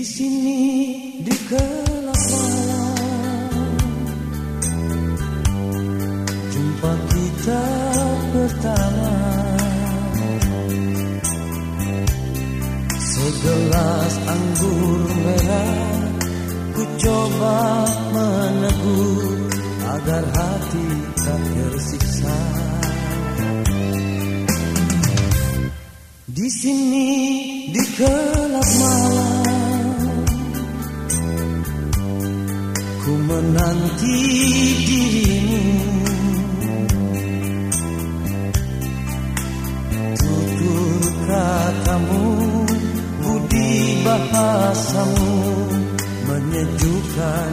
Di sini di gelap malam Jumpa kita pertama. Segelas anggur merah Ku coba menegur Agar hati tak tersiksa. Di sini di gelap malam menanti dirimu. Tutur katamu Budi bahasamu Menyejukkan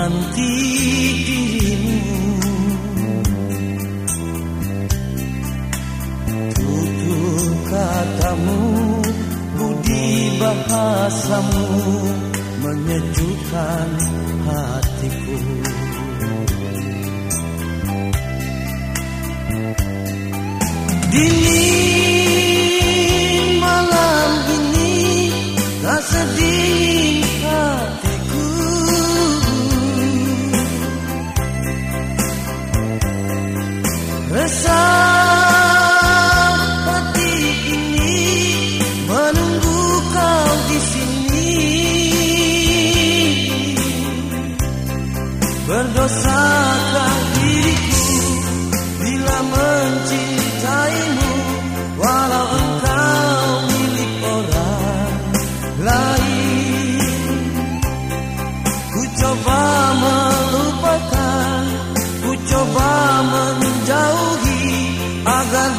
menanti dirimu. Tutur katamu Budi bahasamu Menyejukkan hatiku. Dingin coba melupakan Ku coba menjauhi Agar